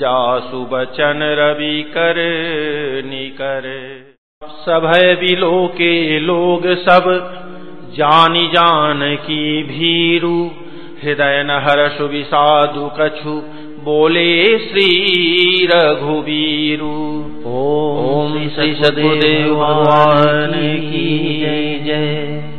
जासु बचन रवि कर निकर। सभय बिलो के लोग सब जानी जान की भीरु। हृदय न हर्ष विषादु कछु बोले श्री रघुवीरु ओम श्री सदगुरुदेव भगवान की जय। जय।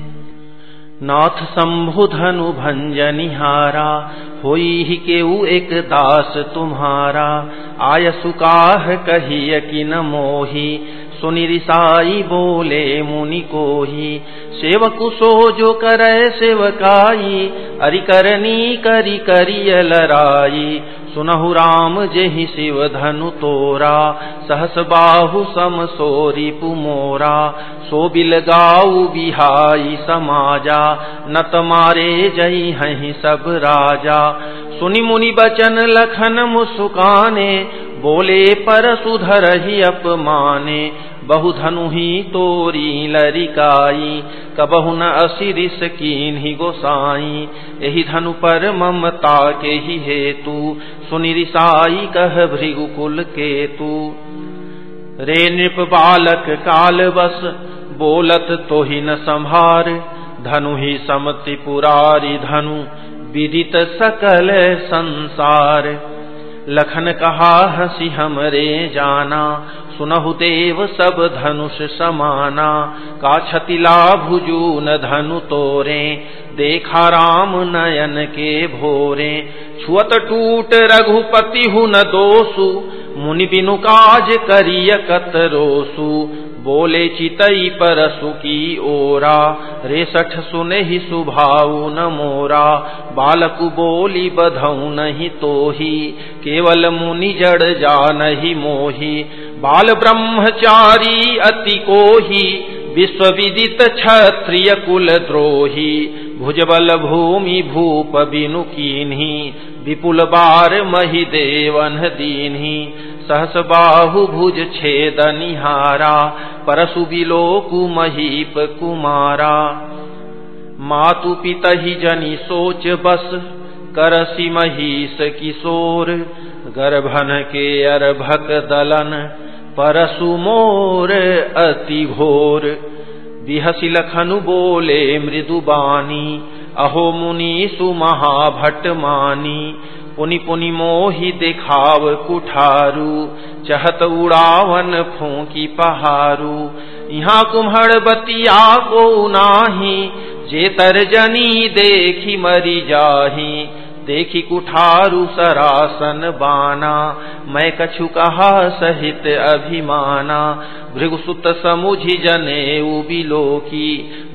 नाथ शंभु धनु भंजनिहारा होई ही केऊ एक दास तुम्हारा। आय सुकाह कहिय कि न मोही सुनि रिसाई बोले, मुनि को ही सेवकु सो जो करे सेवकाई अरि करनी करी करिय लराई सुनहु राम जेहि शिव धनु तोरा, सहस बाहु सम सोरी पुमोरा सो बिल गाऊ बिहाई समाजा, नत मारे जई हही सब राजा। सुनि मुनि बचन लखन मुसुकाने बोले, पर सुधर ही अपमाने बहु धनु ही तोरी लरिकाई, कबहु न असिरिस ही गोसाई यही धनु पर ममता के ही हेतु सुनि रिसाई कह भृगुकुल केतु। रे नृप बालक काल बस, बोलत तो ही न संभार धनु ही समति पुरारी धनु, विदित सकल संसार। लखन कहा हसी हमरे जाना, सुनहु देव सब धनुष समाना, का क्षति लाभुजू न धनु तोरे, देखा राम नयन के भोरे। छुअत टूट रघुपति हु न दोसु, मुनि बिनु काज करिय कत रोसु। बोले, चितई परसु की ओरा, रेसठ सुने ही सुभाऊ न मोरा। बालक बोली, बधऊ नहीं तो ही केवल मुनि जड़ जा नहीं मोही। बाल ब्रह्मचारी अति को ही विश्वविदित क्षत्रिय कुल द्रोही। भुजबल भूमि भूप बिनु कीन्ही, विपुल बार मही देवन दीन्ही। सहस बाहु भुज छेद निहारा परसु बिलोकु महीप कुमारा। मातु पितहि जनि सोच बस, करसी महिष किशोर। गर्भन के अरभक दलन, परसु मोर अति घोर बिहसी लखनु बोले मृदुबानी अहो मुनि सुमहाभट मानी। पुनि पुनि मोहि देखाव कुठारू, चहत उड़ावन फूकी पहारू। यहाँ कुम्हड़ बतिया को नाही जे तरजनी देखी मरी जाही। देखी कुठारु सरासन बाना। मैं कछु कहा सहित अभिमाना। भृगुसुत समुझि जने उबिलोकी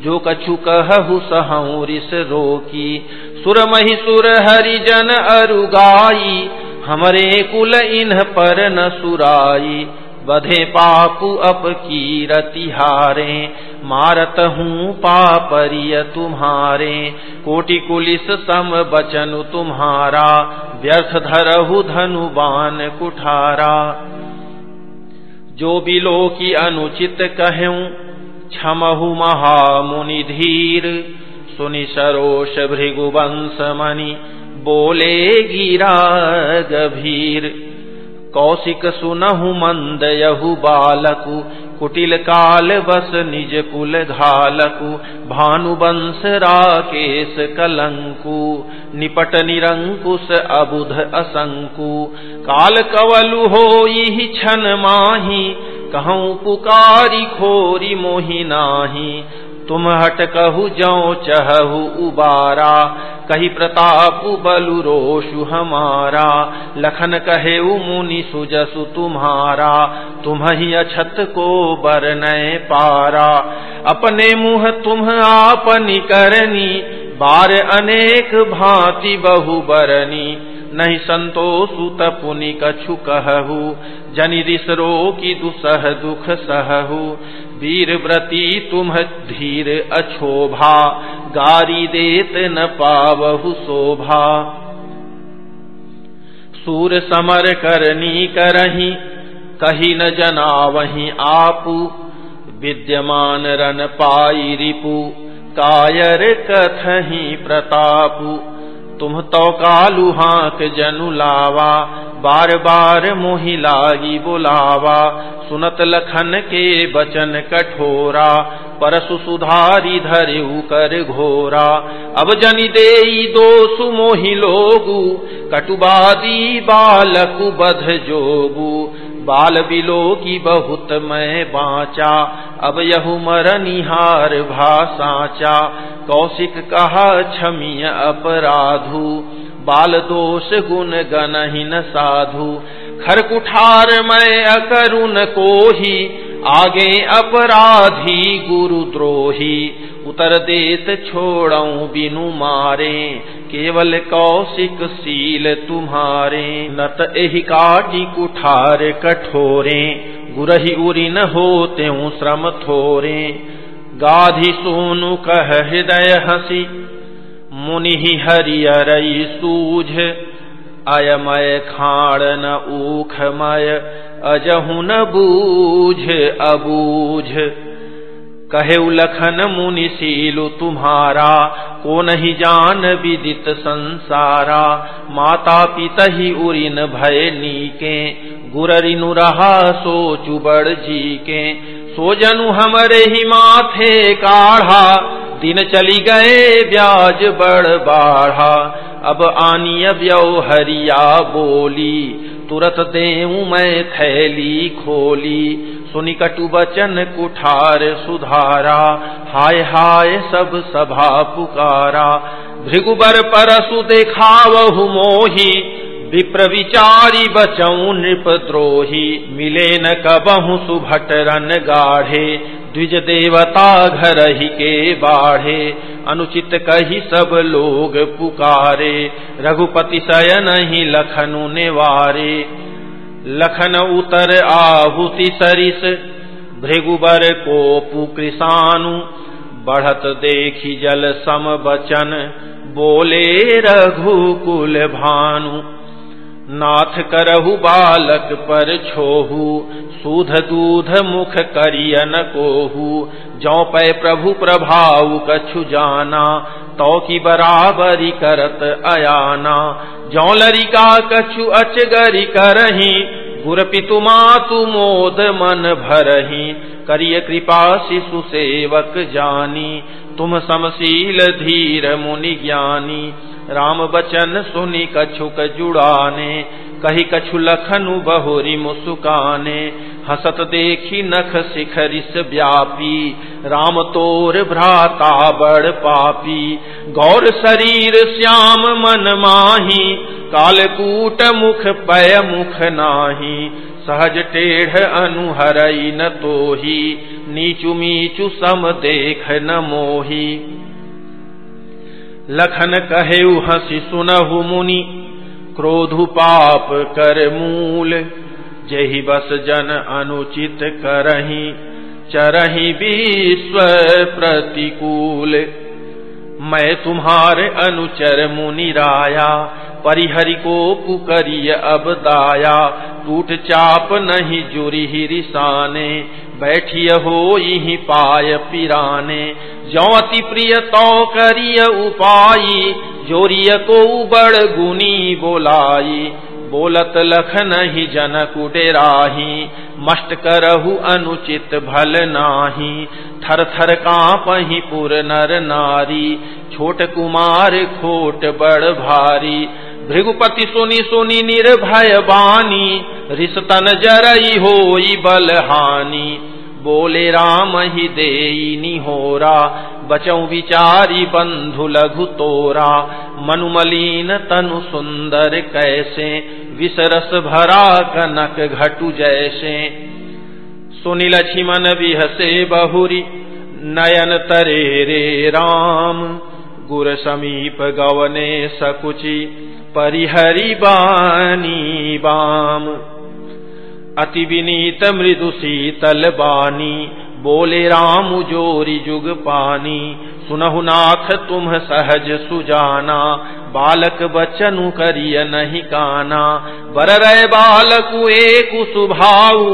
जो कछु कहु सहऊ रिस रोकी। सुर मही सुर हरिजन अरुगाई। हमरे कुल इन्ह पर न सुराई। बधे पापु अप की रतिहारे मारत हूँ पापरिय तुम्हारे। कोटि कुलिस सम बचनु तुम्हारा, व्यर्थ धरहु धनु बान कुठारा। जो बिलो की अनुचित कहूँ क्षमहु महामुनि धीर। सुनि सरोष भृगुवंश मणि, बोले गिरा गभीर। कौशिक सुनहु मंद यहु बालकु, कुटिल काल बस निज कुल घालकु भानुवंश राकेश कलंकु, निपट निरंकुश अबुध असंकु। काल कवलु हो छन माही, कहूँ पुकारी खोरी मोहि नाही। तुम हट कहु जो चहु उबारा, कही प्रताप बलु रोषु हमारा। लखन कहे मुनि सुजसु तुम्हारा तुम ही अछत को बरनय पारा। अपने मुह तुम आपनी करनी बार अनेक भांति बहु बरनी। नहीं संतोषु तपुनि कछु कहु जनि रिसरो की दुसह दुख सहु वीर व्रती तुम धीर अछोभा गारी देत न पावहु शोभा। सूर समर करनी करही, कही न जना वही आपू। विद्यमान रन पाई रिपु, कायर कथही प्रतापु। तुम तो कालू हाक जनु लावा बार बार मोहि लागी बुलावा। सुनत लखन के बचन कठोरा, परसु सुधारी धरऊ कर घोरा। अब जनि दे दो सुमोहि लोगु, कटुबादी बालकु बध जोगु। बाल बिलो की बहुत मैं बाचा, अब यहु मर निहार भा भाषाचा कौशिक कहा, क्षमीय अपराधु। बाल दोष गुण गनहीन साधु। खर कुठार मैं अकरुण को ही आगे अपराधी गुरु द्रोही। उतर देत छोड़ऊ बिनु मारे, केवल कौशिक सील तुम्हारे। नत एहि काटी कुठार कठोरे, गुरही उरी न होते श्रम थोरे। गाधी सोनु कह हृदय हसी मुनि हरियरई सूझ। अयमय खाण न ऊखमय, अजहु न बूझ, अबूझ। कहे लखन मुनि सीलु तुम्हारा को नहीं जान विदित संसारा। माता पिता ही उरिन भय नीके गुररिनु रहा सोचु बड़ जी के सो जनु हमरे ही माथे काढ़ा दिन चली गए, ब्याज बड़ बाढ़ा। अब आनिय हरिया बोली, तुरत देऊ मैं थैली खोली। सुनि कटु बचन कुठार सुधारा, हाय हाय सब सभा पुकारा। भृगुबर परसु देखावहु मोही, विप्र विचारी बचऊ नृप द्रोही। मिले न कबहु सुभट रन गाढ़े द्विज देवता घर ही के बाढ़े, अनुचित कही सब लोग पुकारे, रघुपति सयन ही लखनु नेवारे। लखन उतर आहुति सरिस, भृगुबर को पुकृषानु बढ़त देखी जल सम बचन, बोले रघुकुल भानु। नाथ करहु बालक पर छोहू, सूध दूध मुख करियन कोहू। जौ पै प्रभु प्रभाव कछु जाना तो की बराबरी करत अयाना। जौ लरिका कछु अचगरी करही, गुर पितु मातु मोद मन भरही। करिय कृपा शिशु सेवक जानी तुम समशील धीर मुनि ज्ञानी, राम बचन सुनि कछुक जुड़ाने, कही कछु लखनु बहुरी मुसुकाने, हसत देखी नख शिखरिस व्यापी, राम तोर भ्राता बड़ पापी, गौर शरीर श्याम मन माही, कालकूट मुख पय मुख नाही सहज टेढ़ अनुहरई न तोही, नीचु मीचु सम देख न मोही। लखन कहे हसी सुनहु मुनि, क्रोधु पाप कर मूल। जही बस जन अनुचित करही, चरही विश्व प्रतिकूल। मैं तुम्हारे अनुचर मुनि राया परिहरि को पुकरिय अब दाया। टूट चाप नहीं जुरी रिसाने बैठिय हो यही पाय पिराने। जो अति प्रिय तो करिय उपायी। जोरिय को बड़ गुनी बोलाई। बोलत लख नहीं जनक डेराही मष्ट करहु अनुचित भल नाही। थर थर कापही पुर नर नारी। छोट कुमार खोट बड़ भारी। भृगुपति सुनी सुनी निर्भय बानी, रिसतन जरई हो बल हानि बोले राम, ही देनी होरा बचौ विचारी बंधु लघु तोरा। मनुमलीन तनु सुंदर कैसे, विसरस भरा कनक घटु जैसे। सुनी लक्ष्मण बिहसे बहुरी, नयन तरे रे राम। गुर समीप गवने सकुची परिहरि बानी बाम। अति विनीत मृदु शीतल बानी, बोले राम जोरी जुग पानी। सुनहु नाथ तुम सहज सुजाना, बालक बचनु करिय नहीं काना। बर रहे बालक एक सुभाऊ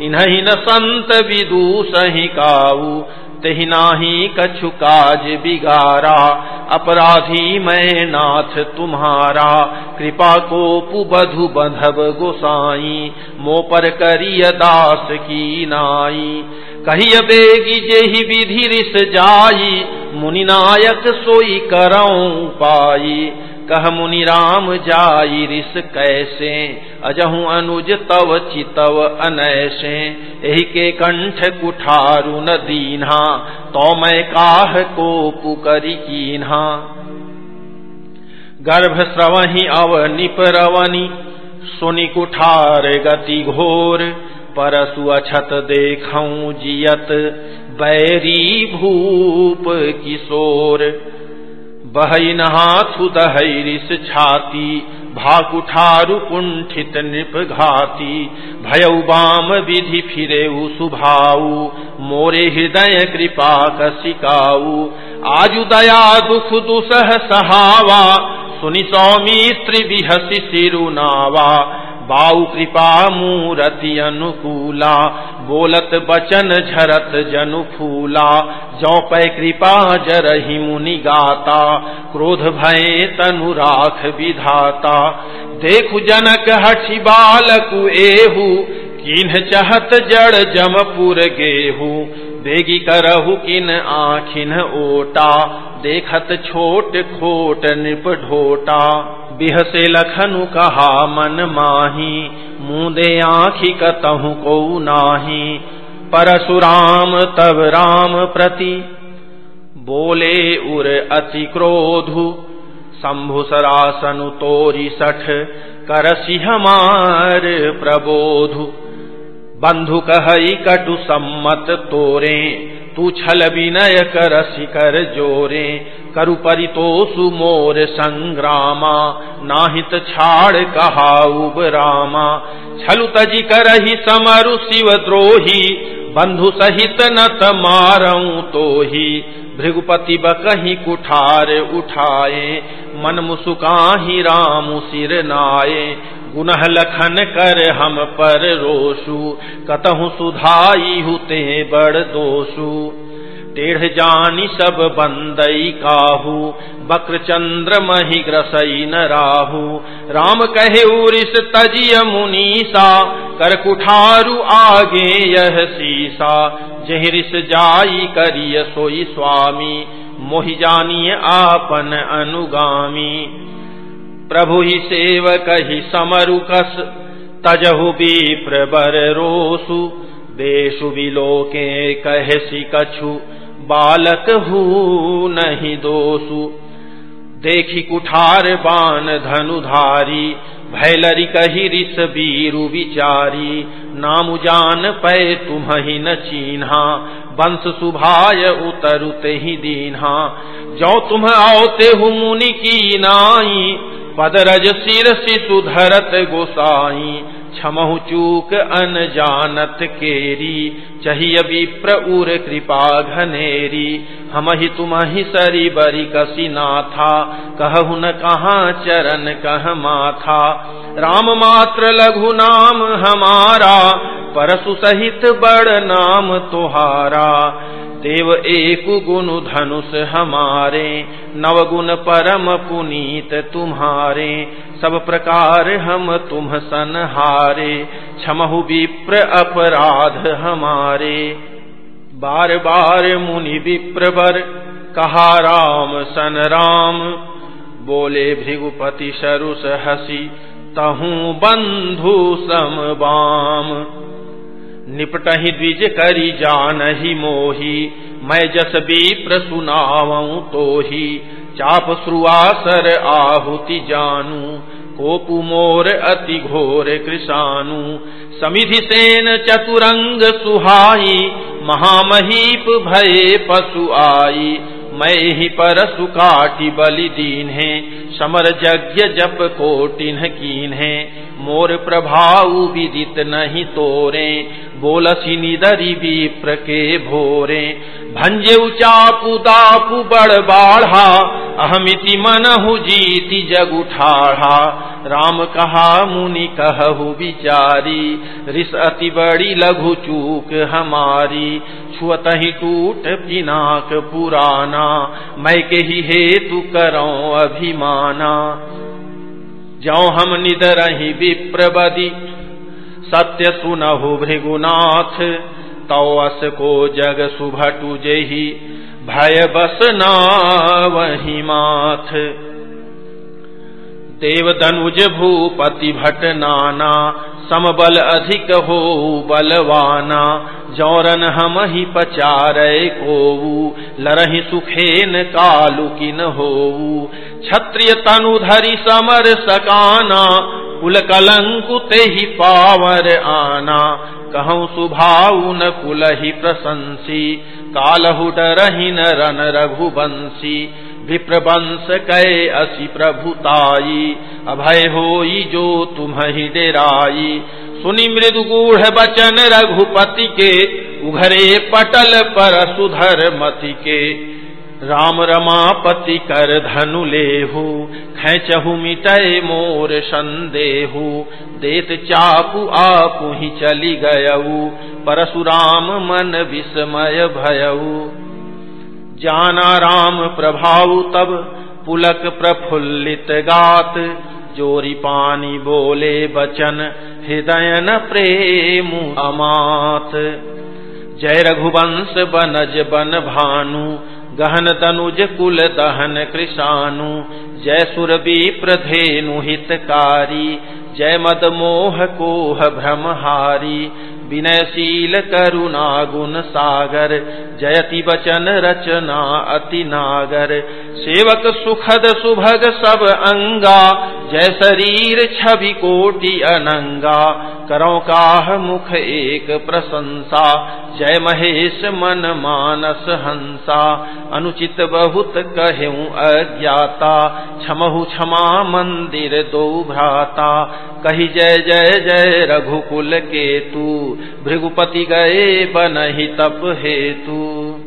इन्हीं न संत विदु सही काऊ। तही नाही कछु काज बिगारा। अपराधी मैं नाथ तुम्हारा। कृपा को पुबधु बंधव गोसाई। मो पर करिय दास की नाई। कहिय बेगी जेहि विधि रिस जाई। मुनि नायक सोई करऊ पाई। कह मुनि राम जाई रिस कैसे? अजहू अनुज तव चितव अनैसे एहि के कंठ कुठारु न दीन्हा। तो मैं काह को पुकरी कीन्हा। गर्भ स्रवही अव निपरवनी सुनि कुठार गति घोर। परसु अछत देखऊं जियत। बैरी भूप किशोर। बहई नहाथु दहरिस छाती, भाकुठारु कुंठित नृप घाती भयउ बाम विधि फिरे सुभाऊ मोरे हृदय कृपा कसिकाऊ आजु दया दुख दुसह सहावा, सुनि सौमित्री बिहसी सिरुनावा। बाऊ कृपा मूरति अनुकूला, बोलत बचन झरत जनु फूला। जौ पै कृपा जरही मुनि गाता, क्रोध भय तनु राख विधाता। देखु जनक हठि बालकु एहू, किन्ह चहत जड़ जमपुर गेहू। बेगी करहु किन आखिन ओटा, देखत छोट खोट निप ढोटा। बिहसे लखनु कहा, मन माही, मुदे आखि कतहु को नाही। परशुराम तब राम प्रति, बोले उर अति क्रोधु। शंभु सरासनु तोरी सठ करसी हमार प्रबोधु। बंधु कही कटु सम्मत तोरे तू छल विनय कर शिकर जोरे, करु परितोषु मोर संग्रामा, नाहित छाड़ कहाउब रामा। छलु तजी करही समरु शिव द्रोही, बंधु सहित नत मारऊ तो ही भृगुपति बकही कुठार उठाए, मन मुसुकाही राम सिर नाये गुनह लखन कर हम पर रोसु। कतहु सुधाई हुते बड़ दोषु टेढ़ जानी सब बंदई काहू। बक्र चंद्र मही ग्रसई न राहू। राम कहे उरिस तजिय मुनीसा। कर कुठारु आगे यह सीसा। जहरिस जाई करिय सोई स्वामी। मोहि जानिय आपन अनुगामी। प्रभु ही सेवक ही समरुकस। तजहु भी प्रबर रोसु देशु विलोके कहसी कछु बालक हु नहीं दोसु। देखी कुठार बान धनुधारी, भैलरी कही रिस बीरु विचारी। नाम जान पै तुम ही न चीन्हा बंश सुभाय उतरुते ही दीन्हा। जो तुम आओते हु मुनि की नाई पदरज सिर सितु धरत गोसाई, छमहु चूक अन जानत केरी, चहिय विप्र उर कृपा घनेरी। हम ही तुम ही सरी बरी कसी नाथा, कहु न कहा चरण कह माथा। राम मात्र लघु नाम हमारा, परसु सहित बड़ नाम तुहारा। देव एक गुण धनुष हमारे नवगुण परम पुनीत तुम्हारे। सब प्रकार हम तुम सन क्षमहु विप्र अपराध हमारे। बार बार मुनि विप्र बर कहा राम सन राम। बोले भृगुपति सरुस हसी तहू बंधु सम बाम निपटही द्विज करी जान ही मोही, मैं जस भी प्रसुनाऊ तो ही चाप श्रुआसर आहुति जानू, कोपु मोर अति घोर कृषानु समिधि सेन चतुरंग सुहाई, महामहीप भये पशु आई, मैं ही परसु काटी बलि दीन है समर यज्ञ जप कोटिन कीन है मोर प्रभाव विदित नहीं तोरे बोलसी निदरी विप्र के भोरे। भंजे चापु दापु बड़ बाढ़ा। अहमिति मनहु जीति जग उठाढ़ा। राम कहा, मुनि कहु विचारी, रिस अति बड़ी लघु चूक हमारी। छुअत ही टूट पिनाक पुराना, मैं के ही हेतु करो अभिमाना। जो हम निदरही विप्रबदी सत्य सुनहु भृगुनाथ, तौस को जग सुभटु जेही, भय बस ना वही माथ। देव धनुज भूपति भट नाना, समबल अधिक हो बलवाना, जौरन हम ही पचारे को लरहि सुखेन कालु किन हो क्षत्रिय तनु धरि समर सकाना कुल कलंकु ते ही पावर आना। कहूँ सुभाऊ न कुल ही प्रशंसी। कालहु डरही न रन रघुवंशी विप्रवंश कै असी प्रभुताई अभय होई जो तुम ही डेराई सुनी मृदु गूढ़ बचन रघुपति के उघरे पटल पर सुधर मति के राम रमापति कर धनु लेहु, खेचहु मिटय मोर संदेहु, देत चापु आपु ही चली गयऊ परशुराम मन विस्मय भयऊ जाना राम प्रभाव तब, पुलक प्रफुल्लित गात, जोरी पानी बोले बचन, हृदय न प्रेम अमात। जय रघुवंश बनज बन भानु गहन तनुज कुल दहन कृषानु, जय सुरबी प्रधेनु हितकारी, जय मद मोह कोह भ्रमहारी, विनयशील करुणा गुण सागर जयति वचन रचना अति नागर, सेवक सुखद सुभग सब अंगा, जय शरीर छवि कोटि अनंगा करो काह मुख एक प्रशंसा। जय महेश मन मानस हंसा। अनुचित बहुत कहूँ अज्ञाता। क्षमहु क्षमा मंदिर दो भ्राता। कही जय जय जय रघुकुल के तू भृगुपति गए बनहि तप हेतु।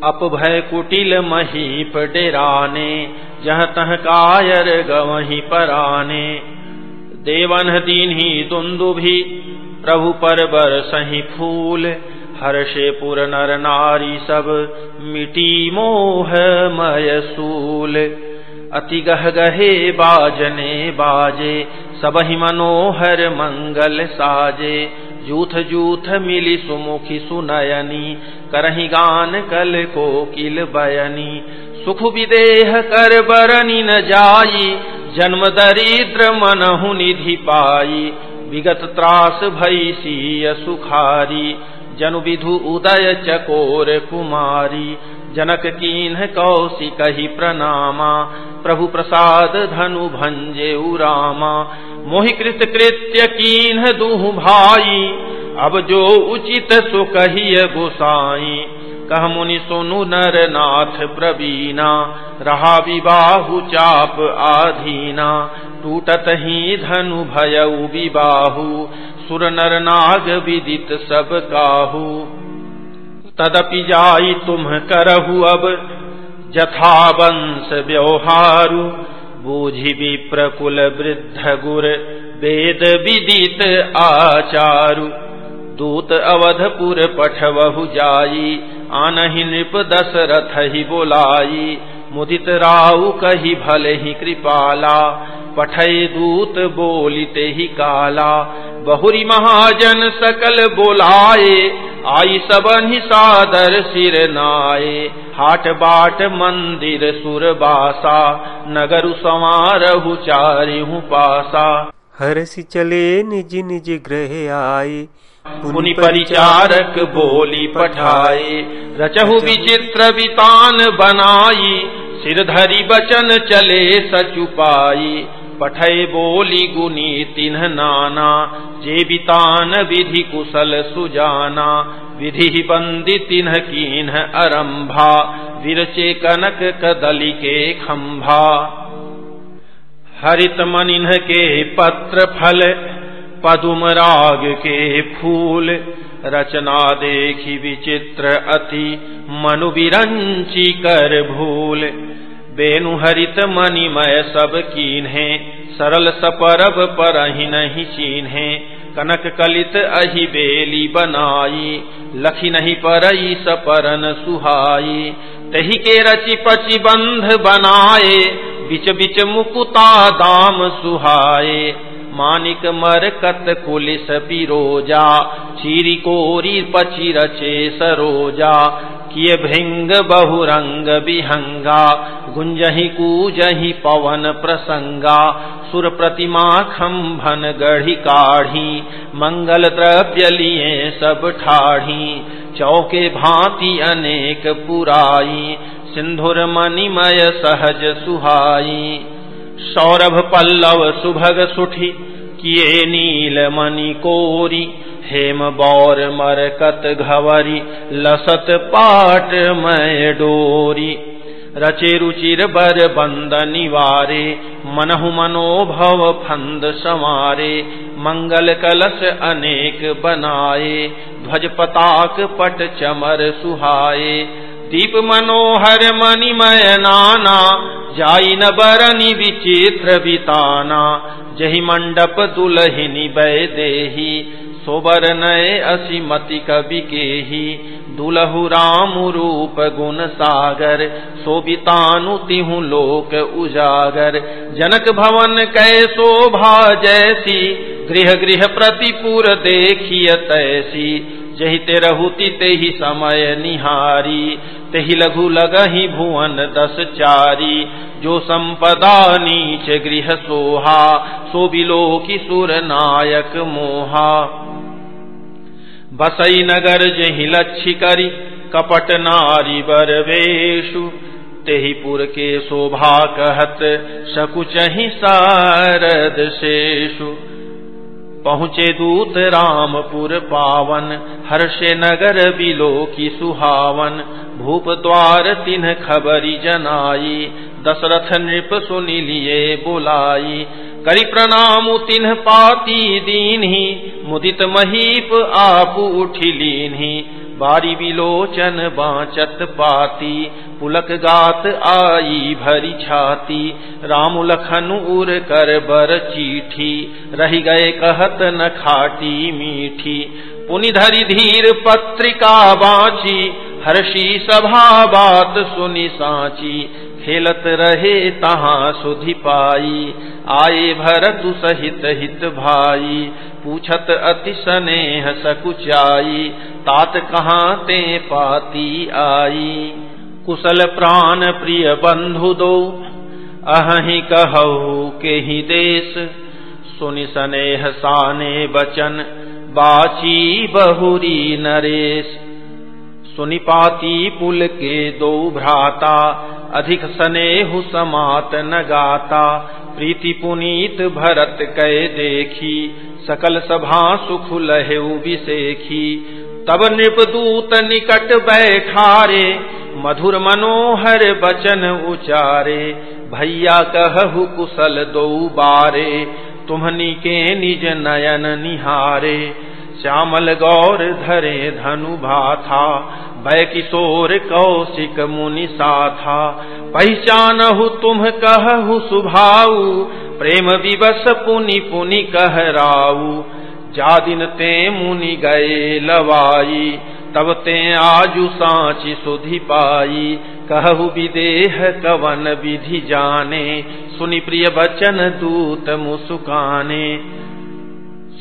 अप भय कुटिल महीप डेराने। जह तह कायर गवही पराने। देवन दीन ही दुंदु भी प्रभु पर बर सही फूल, हर्षे पुर नर नारी सब, मिटी मोह मय सूल। अति गह गहे बाजने बाजे, सब ही मनोहर मंगल साजे। जूथ जूथ मिली सुमुखी सुनयनी, करही गान कल को किल बयनी। सुख विदेह कर बरनी न जाई, जन्म दरिद्र मनहु निधि पाई। विगत त्रास भई सीय सुखारी जनु विधु उदय चकोर कुमारी। जनक कीन कौशी कही प्रणामा प्रभु प्रसाद धनु भंजे उरामा। मोहि कृत कृत्य कीन दुह भाई, अब जो उचित सो कहिय गोसाई। कह मुनि सोनु नर नाथ प्रवीणा रहा विबाहु चाप आधीना। टूटत ही धनु भय विबाहु सुर नर नाग विदित सब काहू। तदपि जाई तुम करहु अब जथा वंश व्यवहारु, बूझि विप्रकुल वृद्ध गुर, वेद विदित आचारु। दूत अवधपुर पठवहु जाई आनहि नृप दशरथ ही बोलाई मुदित राउ कही भले ही कृपाला। पठय दूत बोलिते ही काला बहुरी महाजन सकल बोलाए आई सबन ही सादर सिर नाये हाट बाट मंदिर सुर बासा नगर समारहु चारिहु पासा। हरसि चले निज निज ग्रह आए पुनि परिचारक बोली पठाए। रचहु विचित्र वितान बनाई सिर धरी बचन चले सचुपाई पठय बोली गुनी तिन्ह नाना, जेबितान विधि कुशल सुजाना। विधि बंदी तिन्ह कीन्ह अरंभा विरचे कनक कदली के खंभा हरित मनिन्ह के पत्र फल, पदुम राग के फूल। रचना देखी विचित्र अति, मनु विरंची कर भूल। बेनु हरित मणिमय सब कीन्हे सरल सपरब पर ही नहीं चीन्हे कनक कलित अहि बेली बनाई, लखी नहीं परई सपरन सुहाई। तही के रचि पचि बंध बनाए, बिच बिच मुकुता दाम सुहाए। मानिक मरकत कुलिस पिरोजा, चीरी कोरी पची रचे सरोजा। किए भृंग बहुरंग विहंगा, गुंजहि कूजहि पवन प्रसंगा, सुर प्रतिमा खम्भन गढ़ी काढ़ी, मंगल द्रव्य लिए सब ठाढ़ी, चौके भांति अनेक पुराई सिंधुर मणिमय सहज सुहाई। सौरभ पल्लव सुभग सुठी, किए नील मणि कोरी हेम बौर मरकत घवरी, लसत पाट मय डोरी। रचे रुचिर बर बंद निवारे, मनहु मनोभव फंद समारे। मंगल कलश अनेक बनाए, ध्वज पताक पट चमर सुहाए। दीप मनोहर मणिमय नाना, जाई न बरनी विचित्र बिताना। जही मंडप दुलहिनी बै देही सोबर नय असी मति कवि के ही दुलहु राम रूप गुण सागर, सोबितानु तिहु लोक उजागर। जनक भवन कै शोभा जैसी, गृह गृह प्रतिपुर देखिय तैसी। जही ते रहुति ते ही समय निहारी, तेहि लघु लगही भुवन दस चारी। जो संपदा नीच गृह सोहा, सो बिलो की सुर नायक मोहा। बसई नगर जही करी कपट नारी बरवेशु। तेही पुर के शोभा कहत सकुचही सारद शेषु। पहुँचे दूत रामपुर पावन, हर्षे नगर बिलो की सुहावन। भूप द्वार तिन्ह खबरी जनाई, दशरथ नृप सुनि लिए बुलाई। करी प्रणाम तिन्ह पाती दीन्ही, मुदित महीप आप उठी बारी बिलोचन बाचत पाती, पुलक गात आई भरी छाती। राम लखन उर कर बर चीठी, रही गए कहत न खाटी मीठी। पुनि धरी धीर पत्रिका बाची, हर्षी सभा बात सुनि साची। खेलत रहे तहाँ सुधि पाई। आए भरतु सहित हित भाई। पूछत अति स्नेह सकुचाई। तात कहाँ ते पाती आई। कुशल प्राण प्रिय बंधु दो। अहि कहु के ही देश। सुनि स्नेह साने बचन। बाची बहुरी नरेश। सुनिपाती पुल के दो भ्राता। अधिक स्नेहु समात न गाता। प्रीति पुनीत भरत कै देखी। सकल सभा सुख लहेऊ विसेखी। तब नृपदूत निकट बैठारे। मधुर मनोहर बचन उचारे। भैया कहु कुशल दो बारे। तुम्हनी के निज नयन निहारे। श्यामल गौर धरे धनु भाथा भय किशोर कौशिक मुनि साथा। पहचानहु तुम कहु सुभाऊ, प्रेम विवश पुनि पुनि कहराऊ। जा दिन ते मुनि गए लवाई, तब ते आजु सांची सुधि पाई। कहु विदेह कवन विधि जाने, सुनि प्रिय बचन दूत मुसुकाने।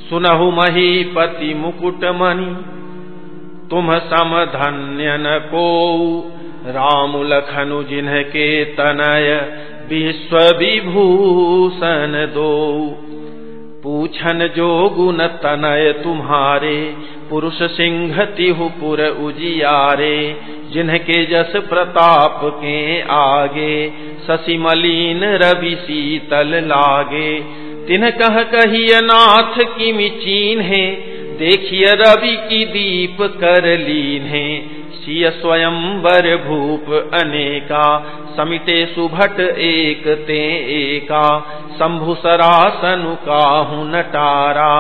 सुनहु महीपति मुकुट मणि तुम सम धन्य न को। राम लखनु जिन्हके तनय विश्व विभूषण दो। पूछन जो गुण तनय तुम्हारे, पुरुष सिंह तिहु पुर उजियारे, जिन्हके जस प्रताप के आगे शशि मलिन रवि शीतल लागे। तिन्ह कह कहिय नाथ मिचीन है देखिए रवि की दीप कर लीन स्वयं वर भूप अनेका, समिते सुभट एक ते एका। शंभु सरासनु काहू नटारा,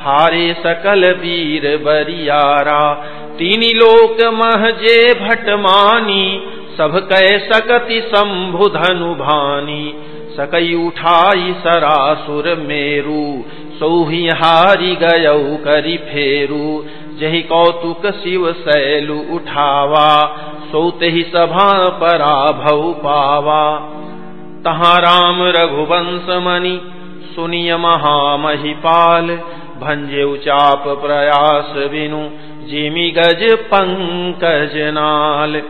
हारे सकल वीर बरियारा। तीन लोक महजे भटमानी सब कै सकति शंभु धनु भानी। सकई उठाई सरासुर मेरू सौही हारी गयऊ करी फेरू, जही कौतुक शिव सैलु उठावा, सौते ही सभा पराभव पावा। तहाँ राम रघुवंश मणि, सुनिय महामहिपाल, भंजे उचाप प्रयास बिनु, जिमि गज पंकज नाल।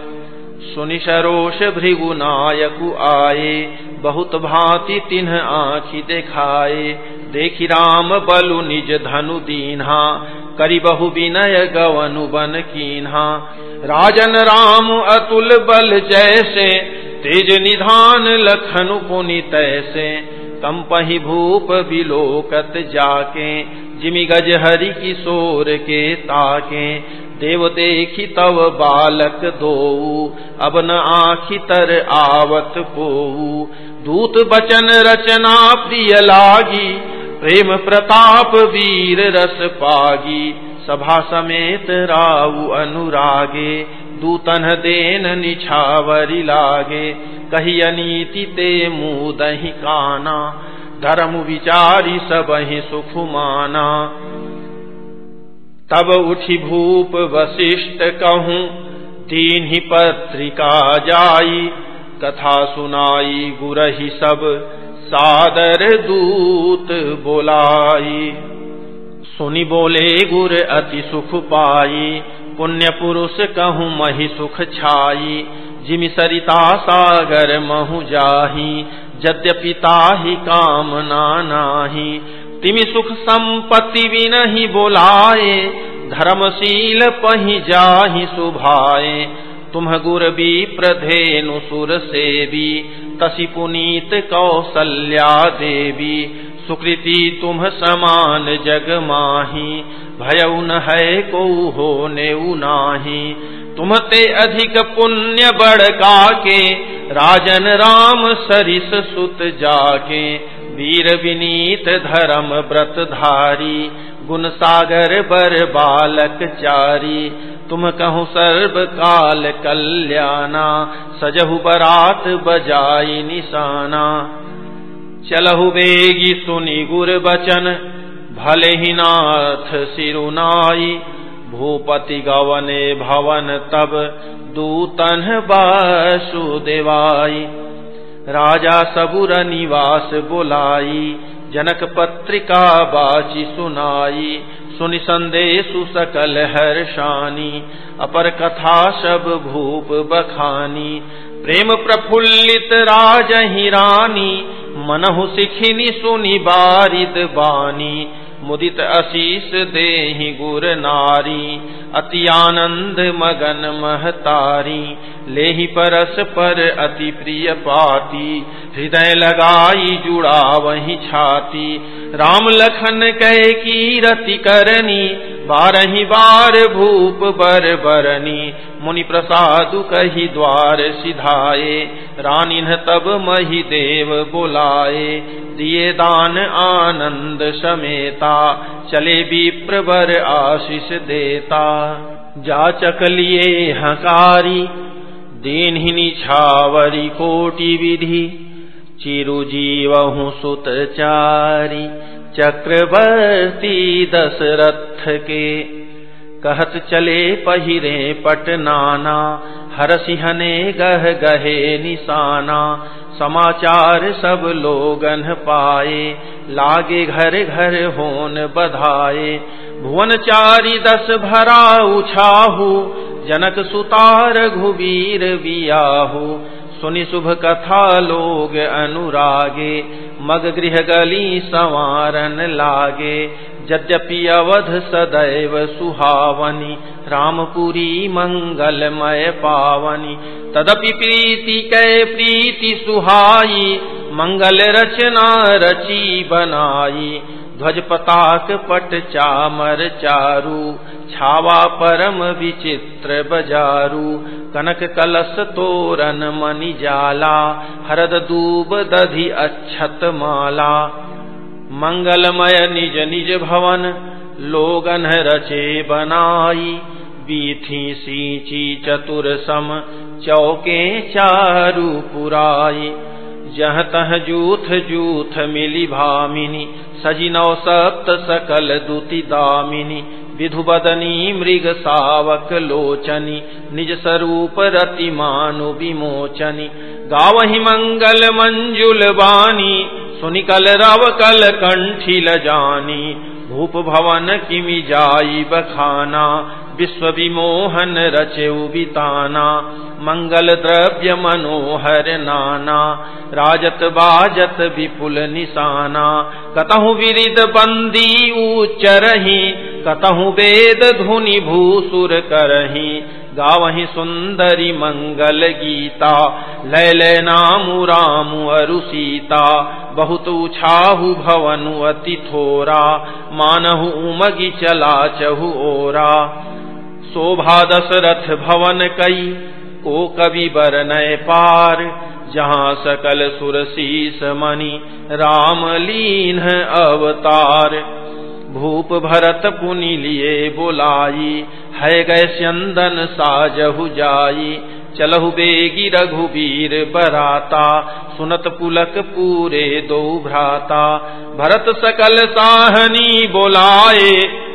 सुनि सरोष भृगु नायकु आए बहुत भांति तिन्ह आखि देखाए देखी राम बलु निज धनु दीन्हा, करी बहु विनय गवनु बन कीन्हा। राजन राम अतुल बल जैसे, तेज निधान लखनु पुनि तैसे। कंपही भूप बिलोकत जाके, जिमि गज हरि किशोर के ताके। देव देखी तव बालक दो अब न आखि तर आवत को दूत बचन रचना प्रिय लागी प्रेम प्रताप वीर रस पागी, सभा समेत राउ अनुरागे, दूतन देन निछावरी लागे। कही अनीति ते मुदही काना, धर्म विचारी सब ही सुख माना। तब उठी भूप वशिष्ठ कहूँ, तीन ही पत्रिका जाई, कथा सुनाई गुरही सब। सादर दूत बोलाई। सुनी बोले, गुर अति सुख पाई। पुण्य पुरुष कहूँ मही सुख छाई। जिमि सरिता सागर महु जाही जद्यपिता ही कामना नाही। तिमि सुख संपत्ति भी नहीं बोलाए, धर्मशील पही जाहि सुभाए। तुम गुर भी प्रधेनु सुर सेवी तसी पुनीत कौसल्या देवी, सुकृति तुम समान जग माही भयउ न है को हो ने नाही। तुम ते अधिक पुण्य बड़का के राजन राम सरिस सुत जाके। वीर विनीत धर्म व्रत धारी, गुण सागर बर बालक चारी। तुम कहु सर्व काल कल्याणा, सजहु बरात बजाई निशाना। चलहु बेगी सुनी गुर बचन, भले ही नाथ सिरुनाई भूपति गवने भवन तब, दूतन वासुदेवाई। राजा सबुर निवास बुलाई, जनक पत्रिका बाची सुनाई। सुनि संदेशु सकल हर्षानी अपर कथा सब भूप बखानी। प्रेम प्रफुल्लित राज ही रानी मनहु सिखिनी सुनि बारिद बानी। मुदित आशीष देहि गुर नारी, अति आनंद मगन महतारी। लेहि परस पर अति प्रिय पाती, हृदय लगाई जुड़ा वही छाती। राम लखन कह की रति करनी, बारही बार भूप बर बरनी। मुनि प्रसाद कही द्वार सिधाए रानी तब मही देव बुलाए दिए दान आनंद समेता, चले भी विप्रवर आशीष देता। जाचक लिए हकारी, दीनहिनी छावरी कोटि विधि, चिरुजीवहु सुत चारी चक्रवर्ती दशरथ के कहत चले पहिरे पट नाना हर सिंहने गह गहे निशाना। समाचार सब लोगन पाए, लागे घर घर होन बधाए। भुवन चारी दस भरा उछाहू, जनक सुतार घुबीर बियाहू। सुनि शुभ कथा लोग अनुरागे, मग गृह गली संवारन लागे। यद्यपि अवध सदैव सुहावनी। रामपुरी मंगलमय पावनी। तदपि प्रीति कै प्रीति सुहाई मंगल रचना रची बनाई ध्वज पताक पट चामर चारू। छावा परम विचित्र बजारू। कनक कलश तोरन मणि जाला। हरद दूब दधि अक्षत माला। मंगलमय निज निज भवन, लोगन रचे बनाई। बीथी सींची चतुर सम, चौके चारू पुराई। जह तह जूथ जूथ मिली भामिनी सजी नौ सप्त सकल दुति दामिनी। विधु बदनी मृग सावक लोचनी, निज स्वरूप रति मानु विमोचनी। गावहि मंगल मंजुल बानी सुनिकल रव कल कंठिल जानी। भूप भवन किमि जाई बखाना, विश्व विमोहन रचेउ बिताना मंगल द्रव्य मनोहर नाना, राजत बाजत विपुल निशाना। कतहु विरिद बंदी उच्चरही कतहु वेद धुनि भूसुर करही। गावही सुंदरी मंगल गीता लय लय नामु रामु अरु सीता, बहुत उछाहु भवनु अति थोरा, मानहु उमगी चला चहु ओरा। शोभा दशरथ भवन कई, को कवि बरनय पार, जहाँ सकल सुरशीस मणि, राम लीन अवतार। भूप भरत पुनि लिए बोलाई है गए स्यंदन साजहु जाई चलहु बेगी रघुबीर बराता, सुनत पुलक पूरे दो भ्राता। भरत सकल साहनी बोलाए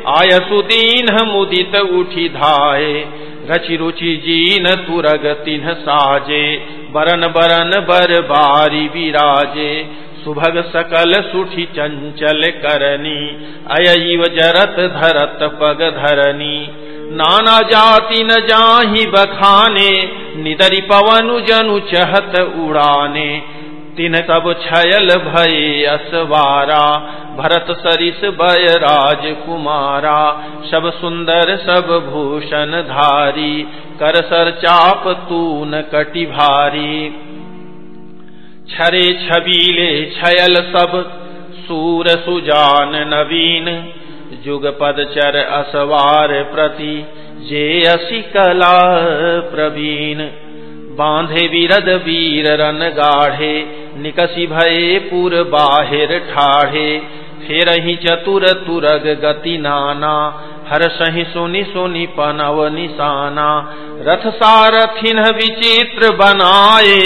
आय सुदीन मुदित उठी धाये। रचि रुचि जीन तुरग तिन्ह साजे, बरन बरन बर बारी विराजे। सुभग सकल सुठी चंचल करनी। अयव जरत धरत पग धरनी। नाना जाति न जाहि बखाने, निदरी पवनु जनु चहत उड़ाने। तिन सब छयल भय असवारा, भरत सरिस भय राज कुमारा सब सुंदर सब भूषण धारी, कर सर चाप तून कटि भारी छरे छबीले छयल सब। सूर सुजान नवीन। जुग पद चर असवार प्रति। जे असी कला प्रवीण। बांधे विरद वीर रन गाढ़े। निकसी भये पुर बाहिर ठाढ़े। फेर ही चतुर तुरग गति नाना। हर सही सुनि सुनि पनव निशाना, रथ सारथिन विचित्र बनाए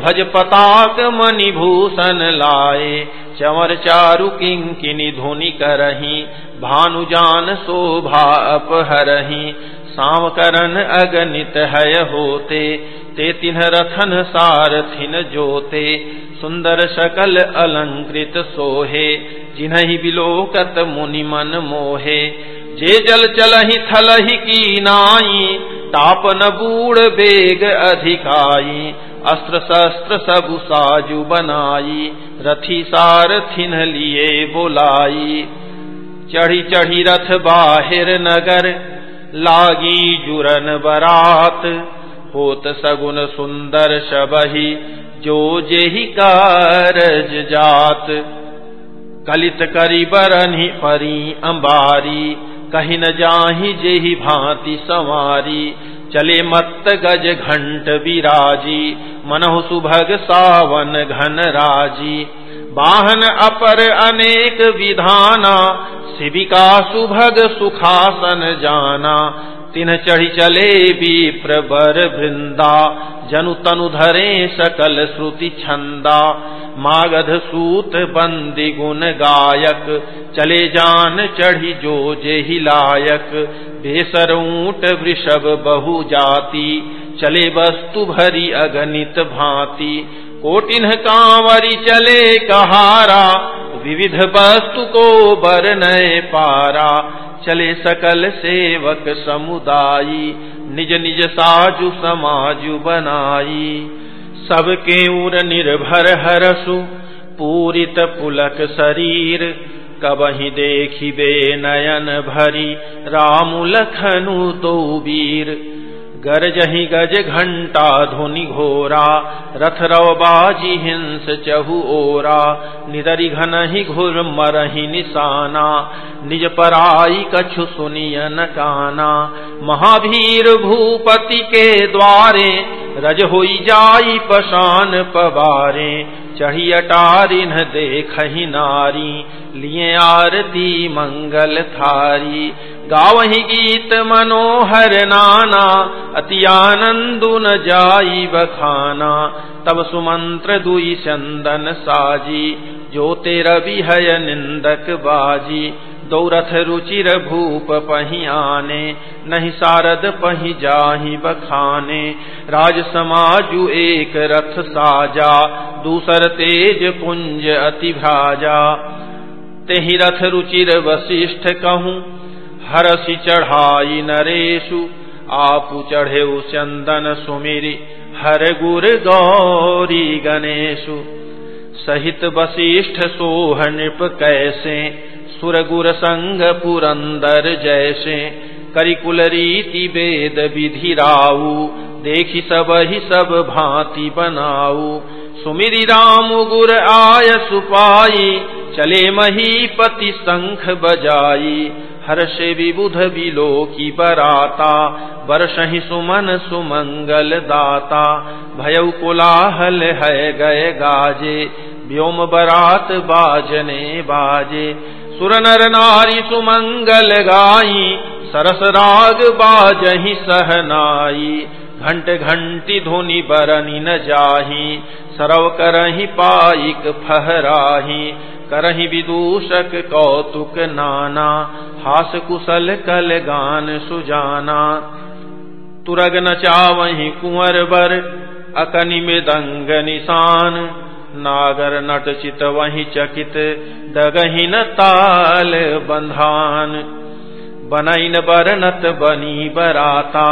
ध्वज पताक मणिभूषण लाए। चवर चारु किंकिनी धुनि करही, भानुजान शोभा अपहरही। साम सावकरण अगणित है होते, ते तिन्ह रथन सारथिन जोते। सुंदर सकल अलंकृत सोहे जिन्ह बिलोकत मुनि मन मोहे। जे जल चलहि थलहि की नाई, तापन बूढ़ बेग अधिकाई अस्त्र शस्त्र सब साजु बनाई, रथी सार सारथिन लिए बोलाई। चढ़ी चढ़ी रथ बाहिर नगर, लागी जुरन बरात, होत सगुन सुंदर शबही, जो जेहि कारज जात। कलित करी बरनि परी अंबारी कही न जाहि जेहि भांति संवारी, चले मत गज घंट विराजी मनहु सुभग सावन घन राज़ी। वाहन अपर अनेक विधाना शिविका सुभग सुखासन जाना तिन चढ़ी चले भी प्रबर वृंदा। जनु तनु धरे सकल श्रुति छंदा। मागध सूत बंदी गुण गायक। चले जान चढ़ी जो जे ही लायक। बेसर ऊट वृषभ बहु जाति। चले वस्तु भरी अगणित भांति। कोटिन कांवरी चले कहारा। विविध वस्तु को बर पारा। चले सकल सेवक समुदायी, निज निज साजु समाजु बनाई। सबके उर निर्भर हरसु, पूरित पुलक शरीर। कबही देखिबे नयन भरी, राम लखनु तो वीर। गरजही गज घंटा धुनि घोरा रथ रव बाजी हिंस चहु ओरा, निदरी घन ही घुर मरही निशाना, निज पराई कछु सुनियन काना। महावीर भूपति के द्वारे रज होई जाई पशान पवारे चढ़ी अटारी न देख नारी लिए आरती मंगल थारी। गावही गीत मनोहर नाना, अति आनंदु न जाई बखाना। तब सुमंत्र दुई चंदन साजी जो तेरा विहय निंदक बाजी। दौरथ रुचिर भूप पही आने, नहीं सारद पही जाही बखाने। राज समाजु एक रथ साजा, दूसर तेज पुंज अति भाजा। तेहि रथ रुचिर वशिष्ठ कहूँ, हरसि चढ़ाई नरेशु, आपु चढ़े चंदन सुमिरी, हर गुर गौरी गणेशु। सहित वशिष्ठ सोह नृप कैसे सुर गुर संग पुरंदर जैसे। करिकुल रीति वेद विधि राऊ देखी सब ही सब भांति बनाऊ सुमिरी राम गुर आय सुपाई चले महीपति शंख बजाई, हर्ष विबुध बिलो की बराता, वर्ष ही सुमन सुमंगल दाता। भयउ कोलाहल है गए गाजे, व्योम बरात बाजने बाजे। सुर नर नारी सुमंगल गाई, सरस राग बाजही सहनाई। घंट घंटी धुनि बरनी न जाही, सरव करही पाइक फहराही। करही विदूषक कौतुक नाना, हास कुशल कल गान सुजाना। तुरग न चावही कुंवर बर, अकनि मृदंग निशान। नागर नट चित वही चकित डगहीन ताल बंधान। बनैन बरनत बनी बराता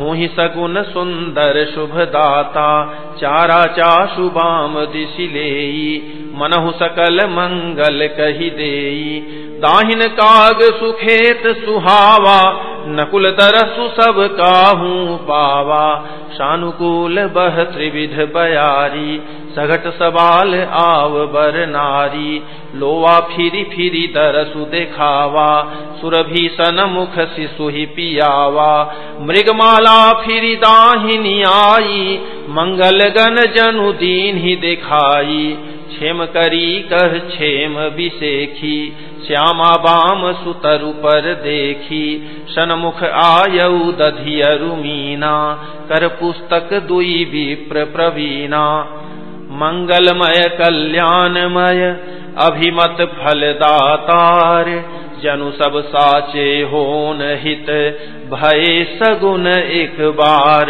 हूँ सगुन सुंदर शुभ दाता चारा चाशु बाम दिशिलेई मनहु सकल मंगल कही देई। दाहिन काग सुखेत सुहावा, नकुल तरसु सब काहू पावा। शानुकूल बह त्रिविध बयारी, सघट सवाल आव बर नारी। लोवा फिरी फिरी तरसु देखावा सुरभीषण मुख शिशु ही पियावा। मृगमाला फिरी दाहिनी आई, मंगल गन जनु दीन ही दिखाई। क्षेम करी, कह क्षेम विशेखी। श्यामा बाम सुतरु पर देखी। सनमुख आयऊ दधियरु मीना। कर पुस्तक दुई विप्र प्रवीणा। मंगलमय, कल्याणमय, अभिमत फलदातार। जनु सब साचे होन हित, भय सगुन एक बार।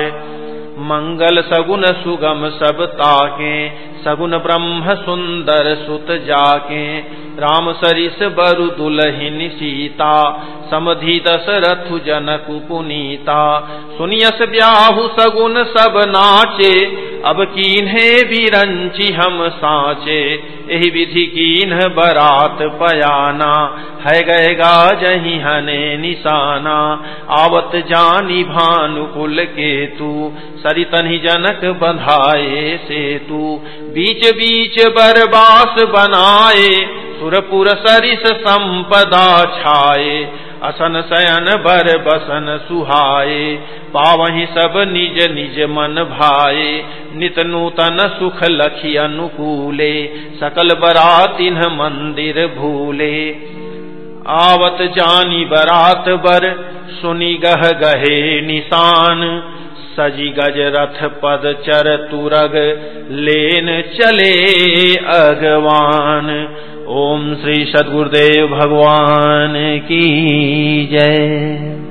मंगल सगुन सुगम सब ताके, सगुन ब्रह्म सुंदर सुत जाके। राम सरिस बरु दुलहिन सीता, समधि दशरथु जनक पुनीता। सुनियस ब्याहु सगुन सब नाचे अब कीन्हे बिरंची हम साचे, यही विधि कीन्ह बरात पयाना। है गएगा जही हने निशाना, आवत जानी भानुकुल के तू सरितनि जनक बंधाए से तू बीच बीच बरबास बनाए, सुरपुर सरिस संपदा छाए। असन सयन बर बसन सुहाए, पावही सब निज निज मन भाए। नित नूतन सुख लखी अनुकूले, सकल बरातिन मंदिर भूले। आवत जानी बरात बर, सुनी गह गहे निशान। सजी गज रथ पद चर तुरग, लेन चले अगवान। ओम श्री सदगुरुदेव भगवान की जय।